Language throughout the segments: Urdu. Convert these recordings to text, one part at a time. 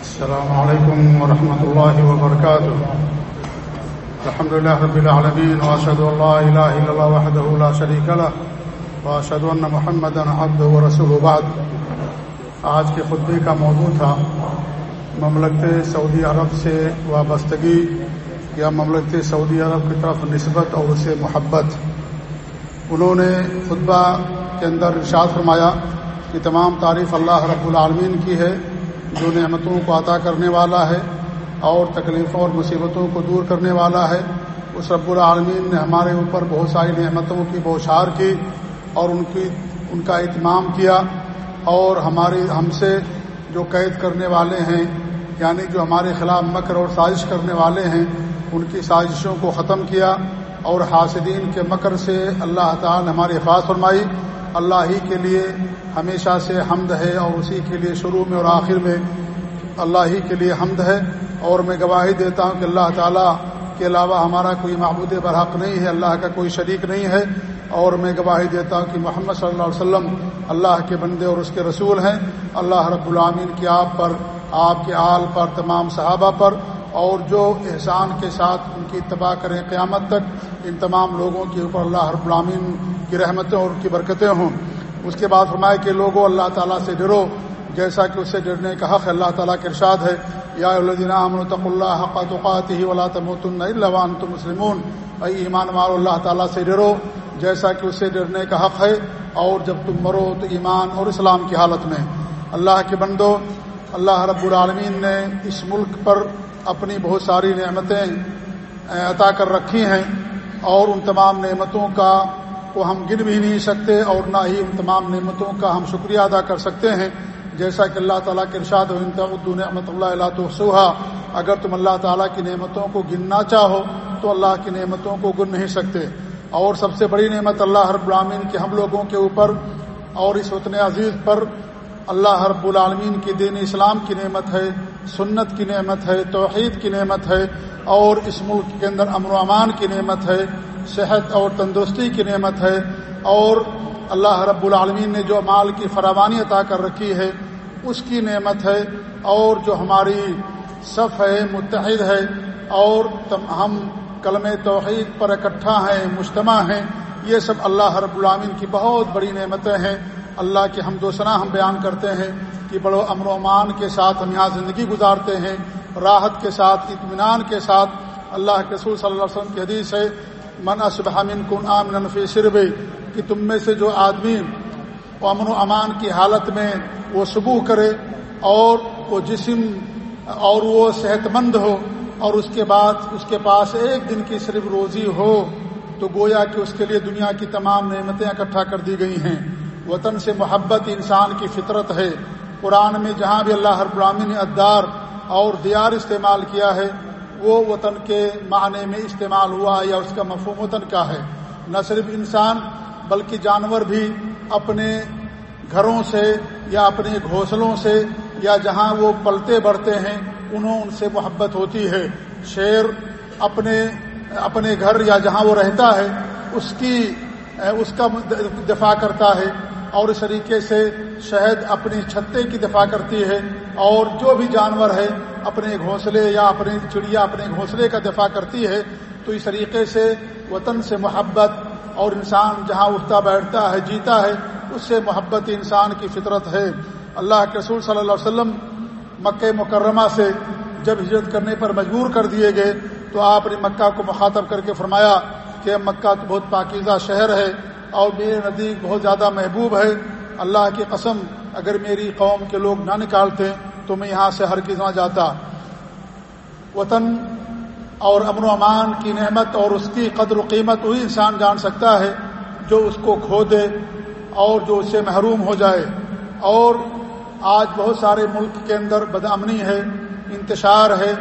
السلام عليكم ورحمة الله وبركاته. الحمد لله رب العالمين، وأشهد أن لا إله إلا الله وحده لا شريك له، وأشهد أن محمدا عبده ورسوله. بعد، آج کے خطبے کا موضوع تھا، مملکت سعودی عرب سے وابستگی یا مملکت سعودی عرب کی طرف نسبت اور اسے محبت۔ انہوں نے خطبہ کے اندر ارشاد فرمایا کہ تمام تعریف اللہ رب العالمین کی ہے، جو نعمتوں کو عطا کرنے والا ہے اور تکلیفوں اور مصیبتوں کو دور کرنے والا ہے۔ اس رب العالمین نے ہمارے اوپر بہت ساری نعمتوں کی بوشار کی اور ان کی، ان کا اہتمام کیا اور ہماری، ہم سے جو قید کرنے والے ہیں یعنی جو ہمارے خلاف مکر اور سازش کرنے والے ہیں، ان کی سازشوں کو ختم کیا اور حاسدین کے مکر سے اللہ تعالی نے ہماری حفاظ فرمائی۔ اللہ ہی کے لیے ہمیشہ سے حمد ہے اور اسی کے لیے شروع میں اور آخر میں اللہ ہی کے لیے حمد ہے اور میں گواہی دیتا ہوں کہ اللہ تعالیٰ کے علاوہ ہمارا کوئی معبود برحق نہیں ہے، اللہ کا کوئی شریک نہیں ہے اور میں گواہی دیتا ہوں کہ محمد صلی اللہ علیہ وسلم اللہ کے بندے اور اس کے رسول ہیں۔ اللہ رب العامین کی آپ پر، آپ کے آل پر، تمام صحابہ پر اور جو احسان کے ساتھ ان کی اتباع کریں قیامت تک، ان تمام لوگوں کے اوپر اللہ رب العامین کی رحمتیں اور ان کی برکتیں ہوں۔ اس کے بعد فرمایا کہ لوگوں، اللہ تعالیٰ سے ڈرو، جیسا کہ اس سے ڈرنے کا حق اللہ تعالیٰ کے ارشاد ہے۔ یا الدین امن تق اللہ حقات ہی ولا تمۃ الوان تو مسلمون۔ اے ایمان مارو اللہ تعالیٰ سے ڈرو، جیسا کہ اس سے ڈرنے کا حق ہے۔ اور جب تم مرو تو ایمان اور اسلام کی حالت میں۔ اللہ کے بندو، اللہ رب العالمین نے اس ملک پر اپنی بہت ساری نعمتیں عطا کر رکھی ہیں۔ اور ان تمام نعمتوں کا کو ہم گن بھی نہیں سکتے اور نہ ہی ان تمام نعمتوں کا ہم شکریہ ادا کر سکتے ہیں۔ جیسا کہ اللہ تعالیٰ کے ارشاد و نعمت اللہ اللہ تو اگر تم اللہ تعالیٰ کی نعمتوں کو گننا چاہو تو اللہ کی نعمتوں کو گن نہیں سکتے۔ اور سب سے بڑی نعمت اللہ رب العالمین کے ہم لوگوں کے اوپر اور اس وطن عزیز پر اللہ رب العالمین کی دین اسلام کی نعمت ہے، سنت کی نعمت ہے، توحید کی نعمت ہے اور اس ملک کے اندر امن و امان کی نعمت ہے۔ صحت اور تندرستی کی نعمت ہے اور اللہ رب العالمین نے جو مال کی فراوانی عطا کر رکھی ہے، اس کی نعمت ہے اور جو ہماری صف ہے، متحد ہے اور ہم کلم توحید پر اکٹھا ہیں، مجتمع ہیں، یہ سب اللہ رب العامین کی بہت بڑی نعمتیں ہیں۔ اللہ کے ہم دوسرا ہم بیان کرتے ہیں کہ بڑو امن و امان کے ساتھ ہم یہاں زندگی گزارتے ہیں، راحت کے ساتھ، اطمینان کے ساتھ۔ اللہ کے رسول صلی اللہ علیہ وسلم کی حدیث ہے من اسبحمن کن عام نفی صرب کہ تم میں سے جو آدمی امن و امان کی حالت میں وہ صبح کرے اور وہ جسم اور وہ صحت مند ہو اور اس کے بعد اس کے پاس ایک دن کی صرف روزی ہو، تو گویا کہ اس کے لیے دنیا کی تمام نعمتیں اکٹھا کر دی گئی ہیں۔ وطن سے محبت انسان کی فطرت ہے۔ قرآن میں جہاں بھی اللہ ہر براہین نے ادار اور دیار استعمال کیا ہے وہ وطن کے معنی میں استعمال ہوا یا اس کا مفہوم وطن کا ہے؟ نہ صرف انسان بلکہ جانور بھی اپنے گھروں سے یا اپنے گھونسلوں سے یا جہاں وہ پلتے بڑھتے ہیں، انہوں ان سے محبت ہوتی ہے۔ شیر اپنے اپنے گھر یا جہاں وہ رہتا ہے، اس کی، اس کا دفاع کرتا ہے اور اس طریقے سے شہد اپنی چھتے کی دفاع کرتی ہے اور جو بھی جانور ہے اپنے گھونسلے یا اپنی چڑیا اپنے گھونسلے کا دفاع کرتی ہے، تو اس طریقے سے وطن سے محبت اور انسان جہاں اٹھتا بیٹھتا ہے، جیتا ہے، اس سے محبت انسان کی فطرت ہے۔ اللہ کے رسول صلی اللہ علیہ وسلم مکہ مکرمہ سے جب ہجرت کرنے پر مجبور کر دیے گئے، تو آپ نے مکہ کو مخاطب کر کے فرمایا کہ مکہ تو بہت پاکیزہ شہر ہے اور میرے نزدیک بہت زیادہ محبوب ہے۔ اللہ کی قسم، اگر میری قوم کے لوگ نہ نکالتے تو میں یہاں سے ہر کس نہ جاتا۔ وطن اور امن و امان کی نعمت اور اس کی قدر و قیمت وہی انسان جان سکتا ہے جو اس کو کھو دے اور جو اس سے محروم ہو جائے۔ اور آج بہت سارے ملک کے اندر بدامنی ہے، انتشار ہے،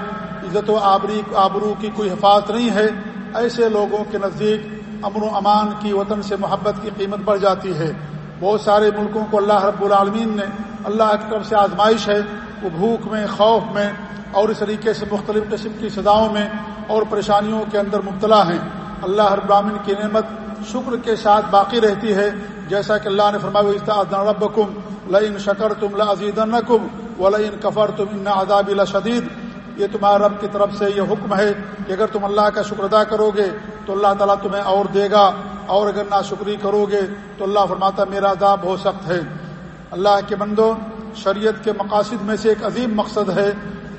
عزت و آبری آبرو کی کوئی حفاظت نہیں ہے۔ ایسے لوگوں کے نزدیک امن و امان کی وطن سے محبت کی قیمت بڑھ جاتی ہے۔ بہت سارے ملکوں کو اللہ رب العالمین نے اللہ کی طرف سے آزمائش ہے وہ بھوک میں، خوف میں اور اس طریقے سے مختلف قسم کی سزاؤں میں اور پریشانیوں کے اندر مبتلا ہیں۔ اللہ رب العالمین کی نعمت شکر کے ساتھ باقی رہتی ہے۔ جیسا کہ اللہ نے فرمایا رب کم لئن شکر تم لزید کم و لئن کفر تم ان عذاب شدید یہ تمہارے رب کی طرف سے یہ حکم ہے کہ اگر تم اللہ کا شکر ادا کرو گے تو اللہ تعالیٰ تمہیں اور دے گا اور اگر ناشکری کرو گے تو اللہ فرماتا میرا عذاب بہت سخت ہے۔ اللہ کے بندوں شریعت کے مقاصد میں سے ایک عظیم مقصد ہے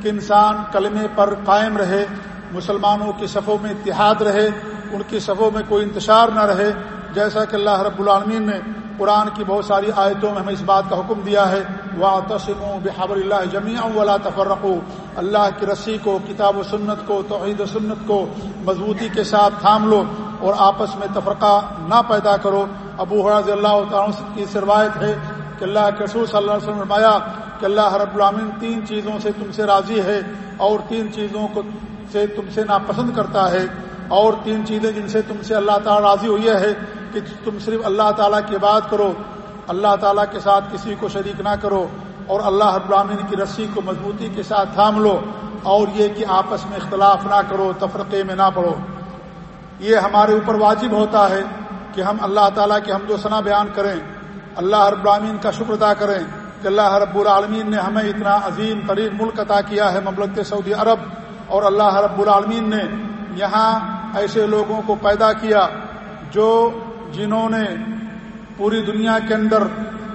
کہ انسان کلمے پر قائم رہے، مسلمانوں کی صفوں میں اتحاد رہے، ان کی صفوں میں کوئی انتشار نہ رہے۔ جیسا کہ اللہ رب العالمین نے قرآن کی بہت ساری آیتوں میں ہمیں اس بات کا حکم دیا ہے وا تسم و بحبر اللہ جمیع ولا تفرق اللہ کی رسی کو، کتاب و سنت کو، توحید و سنت کو مضبوطی کے ساتھ تھام لو اور آپس میں تفرقہ نہ پیدا کرو۔ ابو حراض اللہ تعالیٰ کی سروایت ہے کہ اللہ کے رسول صلی اللہ علیہ وسلم فرمایا کہ اللہ رب العامن تین چیزوں سے تم سے راضی ہے اور تین چیزوں کو سے تم سے ناپسند کرتا ہے اور تین چیزیں جن سے تم سے اللہ تعالیٰ راضی ہوئی ہے کہ تم صرف اللہ تعالیٰ کی بات کرو، اللہ تعالیٰ کے ساتھ کسی کو شریک نہ کرو اور اللہ ابراہین کی رسی کو مضبوطی کے ساتھ تھام لو اور یہ کہ آپس میں اختلاف نہ کرو، تفرقے میں نہ پڑھو یہ ہمارے اوپر واجب ہوتا ہے کہ ہم اللہ تعالیٰ کے حمد و ثنا بیان کریں۔ اللہ رب العالمین کا شکر ادا کریں کہ اللہ رب العالمین نے ہمیں اتنا عظیم ترین ملک عطا کیا ہے مملکت سعودی عرب اور اللہ رب العالمین نے یہاں ایسے لوگوں کو پیدا کیا جو جنہوں نے پوری دنیا کے اندر،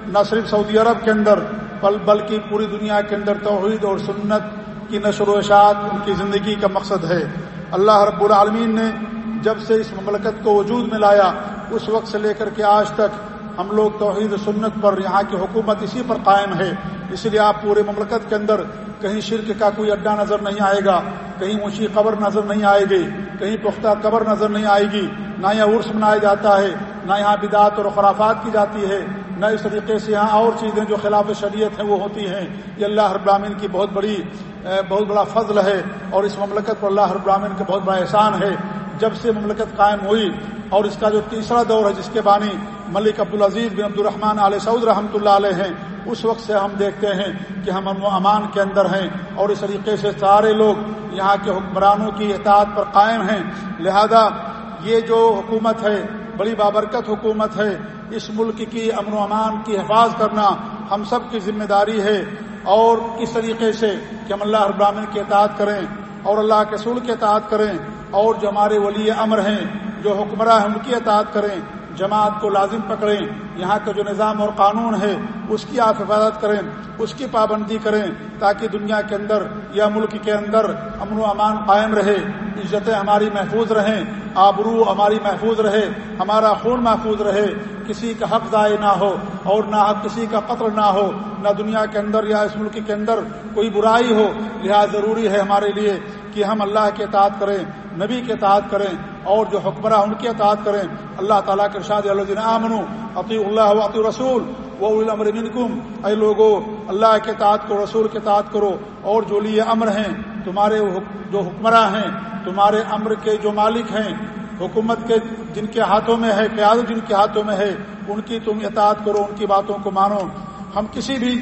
نہ صرف سعودی عرب کے اندر، بل بلکہ پوری دنیا کے اندر توحید اور سنت کی نشر و اشاعت ان کی زندگی کا مقصد ہے۔ اللہ رب العالمین نے جب سے اس مملکت کو وجود میں لایا، اس وقت سے لے کر کے آج تک ہم لوگ توحید و سنت پر، یہاں کی حکومت اسی پر قائم ہے۔ اس لیے آپ پورے مملکت کے اندر کہیں شرک کا کوئی اڈا نظر نہیں آئے گا، کہیں اونچی قبر نظر نہیں آئے گی، کہیں پختہ قبر نظر نہیں آئے گی۔ نہ یہاں عرس منایا جاتا ہے، نہ یہاں بدعت اور خرافات کی جاتی ہے، نہ اس طریقے سے یہاں اور چیزیں جو خلاف شریعت ہیں وہ ہوتی ہیں۔ یہ اللہ ہر براہین کی بہت بڑی بہت بڑا فضل ہے اور اس مملکت پر اللہ ہر براہین کا بہت بڑا احسان ہے۔ جب سے مملکت قائم ہوئی اور اس کا جو تیسرا دور ہے جس کے بانی ملک عبدالعزیز بن عبد الرحمان علیہ سعود رحمۃ اللہ علیہ ہیں۔ اس وقت سے ہم دیکھتے ہیں کہ ہم امن و امان کے اندر ہیں اور اس طریقے سے سارے لوگ یہاں کے حکمرانوں کی اطاعت پر قائم ہیں۔ لہذا یہ جو حکومت ہے، بڑی بابرکت حکومت ہے، اس ملک کی امن و امان کی حفاظ کرنا ہم سب کی ذمہ داری ہے۔ اور کس طریقے سے کہ ہم اللہ ابراہین کی اطاعت کریں اور اللہ کے سول کی اطاعت کریں اور جو ہمارے ولی امر ہیں، جو حکمراں ہیں، ان کی اطاعت کریں۔ جماعت کو لازم پکڑیں، یہاں کا جو نظام اور قانون ہے، اس کی آپ حفاظت کریں، اس کی پابندی کریں، تاکہ دنیا کے اندر یا ملک کے اندر امن و امان قائم رہے، عزتیں ہماری محفوظ رہیں، آبرو ہماری محفوظ رہے، ہمارا خون محفوظ رہے، کسی کا حق ضائع نہ ہو اور نہ کسی کا قتل نہ ہو، نہ دنیا کے اندر یا اس ملک کے اندر کوئی برائی ہو، لہٰذا ضروری ہے ہمارے لیے کہ ہم اللہ کے اطاعت کریں۔ نبی کے اطاعت کریں اور جو حکمراں ان کی اطاعت کریں اللہ تعالیٰ کے ارشاد اللہ عامن عطی اللہ عطی رسول وہ امر منکم۔ اے لوگوں اللہ کے اطاعت کو رسول کے اطاعت کرو اور جو لیے امر ہیں، تمہارے جو حکمراں ہیں، تمہارے امر کے جو مالک ہیں، حکومت کے جن کے ہاتھوں میں ہے، قیادت جن کے ہاتھوں میں ہے، ان کی تم اطاعت کرو، ان کی باتوں کو مانو۔ ہم کسی بھی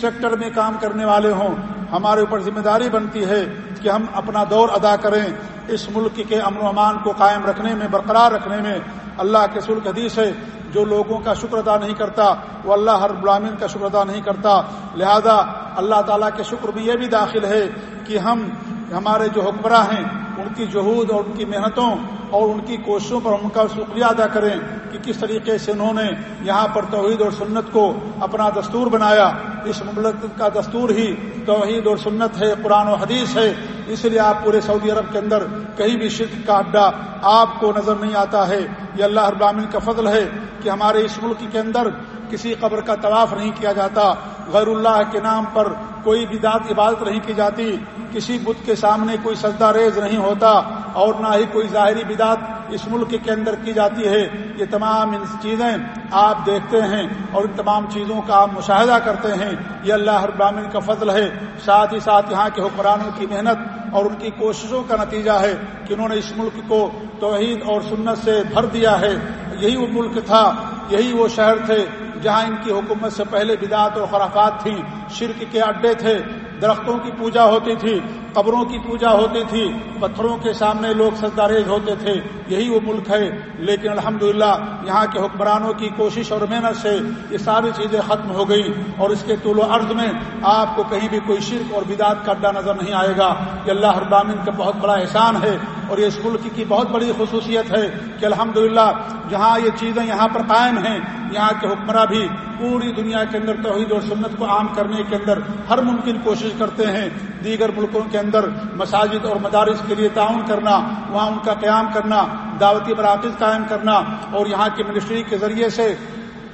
سیکٹر میں کام کرنے والے ہوں، ہمارے اوپر ذمہ داری بنتی ہے کہ ہم اپنا دور ادا کریں اس ملک کے امن و امان کو قائم رکھنے میں، برقرار رکھنے میں۔ اللہ کے سلک حدیث ہے، جو لوگوں کا شکر ادا نہیں کرتا، وہ اللہ ہر غلامین کا شکر ادا نہیں کرتا۔ لہذا اللہ تعالیٰ کے شکر میں یہ بھی داخل ہے کہ ہم، ہمارے جو حکمراں ہیں، ان کی جہود اور ان کی محنتوں اور ان کی کوششوں پر ان کا شکریہ ادا کریں کہ کس طریقے سے انہوں نے یہاں پر توحید اور سنت کو اپنا دستور بنایا۔ اس مملکت کا دستور ہی توحید اور سنت ہے، قرآن و حدیث ہے۔ اس لیے آپ پورے سعودی عرب کے اندر کہیں بھی شرک کا اڈا آپ کو نظر نہیں آتا ہے۔ یہ اللہ ابراہین کا فضل ہے کہ ہمارے اس ملک کے اندر کسی قبر کا طواف نہیں کیا جاتا، غیر اللہ کے نام پر کوئی بھی دات عبادت نہیں کی جاتی، کسی بت کے سامنے کوئی سجدہ ریز نہیں ہوتا اور نہ ہی کوئی ظاہری بدعت اس ملک کے اندر کی جاتی ہے۔ یہ تمام چیزیں آپ دیکھتے ہیں اور ان تمام چیزوں کا آپ مشاہدہ کرتے ہیں۔ یہ اللہ ہر براہین کا فضل ہے۔ ساتھ ہی ساتھ یہاں کے حکمرانوں کی محنت اور ان کی کوششوں کا نتیجہ ہے کہ انہوں نے اس ملک کو توحید اور سنت سے بھر دیا ہے۔ یہی وہ ملک تھا، یہی وہ شہر تھے جہاں ان کی حکومت سے پہلے بدعت اور خرافات تھیں شرک کے اڈے تھے، درختوں کی پوجا ہوتی تھی، قبروں کی پوجا ہوتی تھی، پتھروں کے سامنے لوگ سجداریز ہوتے تھے، یہی وہ ملک ہے۔ لیکن الحمدللہ یہاں کے حکمرانوں کی کوشش اور محنت سے یہ ساری چیزیں ختم ہو گئی اور اس کے طول و عرض میں آپ کو کہیں بھی کوئی شرک اور بدعت کا اڈا نظر نہیں آئے گا۔ یہ اللہ ابامن کا بہت بڑا احسان ہے۔ اور یہ اس ملک کی بہت بڑی خصوصیت ہے کہ الحمدللہ جہاں یہ چیزیں یہاں پر قائم ہیں، یہاں کے حکمراں بھی پوری دنیا کے اندر توحید اور سنت کو عام کرنے کے اندر ہر ممکن کوشش کرتے ہیں۔ دیگر ملکوں کے اندر مساجد اور مدارس کے لیے تعاون کرنا، وہاں ان کا قیام کرنا، دعوتی مراکز قائم کرنا اور یہاں کی منسٹری کے ذریعے سے،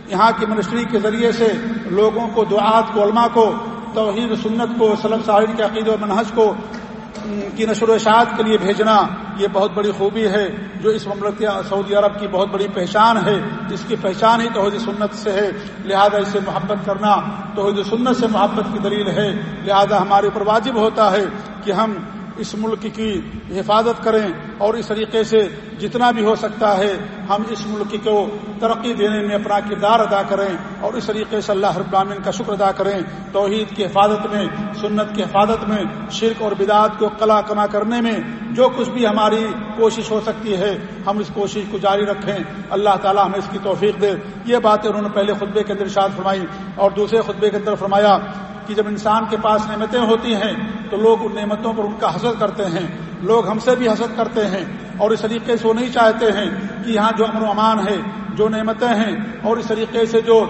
یہاں کی منسٹری کے ذریعے سے لوگوں کو، دعات کو، علماء کو، توحید سنت کو سلم صاحب کے عقید و منحص کو کی نشر و اشاعت کے لیے بھیجنا یہ بہت بڑی خوبی ہے، جو اس مملک سعودی عرب کی بہت بڑی پہچان ہے جس کی پہچان ہی توحید سنت سے ہے۔ لہذا اسے محبت کرنا توحید سنت سے محبت کی دلیل ہے۔ لہذا ہمارے اوپر واجب ہوتا ہے کہ ہم اس ملک کی حفاظت کریں اور اس طریقے سے جتنا بھی ہو سکتا ہے ہم اس ملک کو ترقی دینے میں اپنا کردار ادا کریں اور اس طریقے سے اللہ ابرامین کا شکر ادا کریں۔ توحید کی حفاظت میں، سنت کی حفاظت میں، شرک اور بدعت کو کلا کما کرنے میں جو کچھ بھی ہماری کوشش ہو سکتی ہے، ہم اس کوشش کو جاری رکھیں۔ اللہ تعالیٰ ہمیں اس کی توفیق دے۔ یہ باتیں انہوں نے پہلے خطبے کے اندر ارشاد فرمائی اور دوسرے خطبے کے اندر فرمایا کہ جب انسان کے پاس نعمتیں ہوتی ہیں تو لوگ ان نعمتوں پر ان کا حسد کرتے ہیں۔ لوگ ہم سے بھی حسد کرتے ہیں اور اس طریقے سے وہ نہیں چاہتے ہیں کہ یہاں جو امن و امان ہے، جو نعمتیں ہیں اور اس طریقے سے جو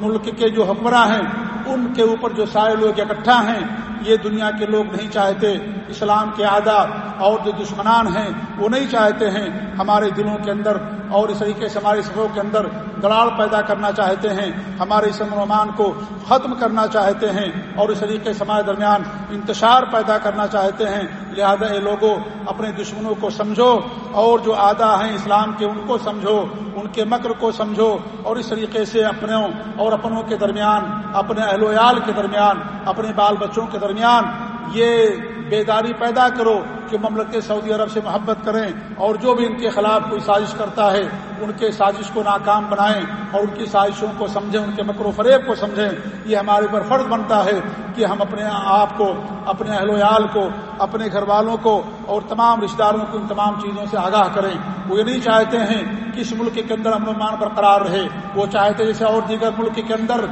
ملک کے جو حکمراں ہیں، ان کے اوپر جو سارے لوگ اکٹھا ہیں، یہ دنیا کے لوگ نہیں چاہتے۔ اسلام کے آداب اور جو دشمنان ہیں، وہ نہیں چاہتے ہیں ہمارے دلوں کے اندر اور اس طریقے سے ہمارے سبوں کے اندر دراڑ پیدا کرنا چاہتے ہیں، ہمارے اس امن کو ختم کرنا چاہتے ہیں اور اس طریقے سے ہمارے درمیان انتشار پیدا کرنا چاہتے ہیں۔ لہذا اے لوگوں اپنے دشمنوں کو سمجھو اور جو آدھا ہیں اسلام کے، ان کو سمجھو، ان کے مکر کو سمجھو اور اس طریقے سے اپنوں اور اپنوں کے درمیان، اپنے اہل ویال کے درمیان، اپنے بال بچوں کے درمیان یہ بیداری پیدا کرو کہ مملکت سعودی عرب سے محبت کریں اور جو بھی ان کے خلاف کوئی سازش کرتا ہے، ان کے سازش کو ناکام بنائیں اور ان کی سازشوں کو سمجھیں، ان کے مکر و فریب کو سمجھیں۔ یہ ہمارے اوپر فرض بنتا ہے کہ ہم اپنے آپ کو، اپنے اہل ویال کو، اپنے گھر والوں کو اور تمام رشتہ داروں کو ان تمام چیزوں سے آگاہ کریں۔ وہ یہ نہیں چاہتے ہیں کہ اس ملک کے اندر امن و مان برقرار رہے۔ وہ چاہتے جیسے اور دیگر ملک کے اندر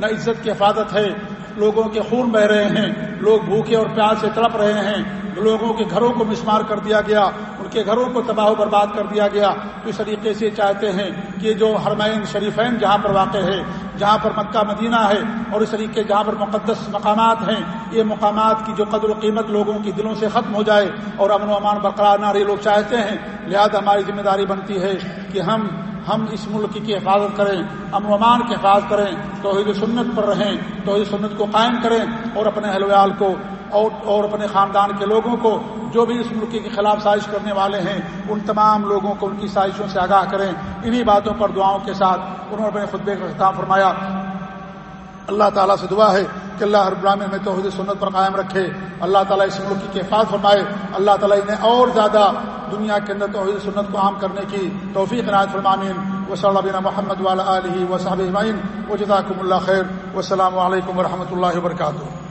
نہ عزت کی حفاظت ہے لوگوں کے خون بہ رہے ہیں، لوگ بھوکے اور پیار سے تڑپ رہے ہیں۔ لوگوں کے گھروں کو مسمار کر دیا گیا، ان کے گھروں کو تباہ و برباد کر دیا گیا۔ تو اس طریقے سے چاہتے ہیں کہ جو حرمین شریفین جہاں پر واقع ہے، جہاں پر مکہ مدینہ ہے، اور اس طریقے جہاں پر مقدس مقامات ہیں، یہ مقامات کی جو قدر و قیمت لوگوں کی دلوں سے ختم ہو جائے اور امن و امان برقرار نہ رہے، لوگ چاہتے ہیں۔ لہذا ہماری ذمہ داری بنتی ہے کہ ہم ہم اس ملک کی حفاظت کریں، امن و امان کی حفاظت کریں، توحید سنت پر رہیں، توحید سنت کو قائم کریں اور اپنے اہل ویال کو اور اور اپنے خاندان کے لوگوں کو جو بھی اس ملک کے خلاف سازش کرنے والے ہیں، ان تمام لوگوں کو ان کی سازشوں سے آگاہ کریں۔ انہی باتوں پر دعاؤں کے ساتھ انہوں نے اپنے خطبے کا اختتام فرمایا۔ اللہ تعالیٰ سے دعا ہے کہ اللہ ہر براہم میں توحید سنت پر قائم رکھے۔ اللہ تعالیٰ اس ملک کی حفاظت فرمائے۔ اللہ تعالیٰ انہیں اور زیادہ دنیا کے اندر توحید سنت کو عام کرنے کی توفیق عنایت فرمامین. و صلی اللہ محمد والا علیہ و صحب و جزاکم اللہ خیر. و علیکم و رحمۃ اللہ وبرکاتہ.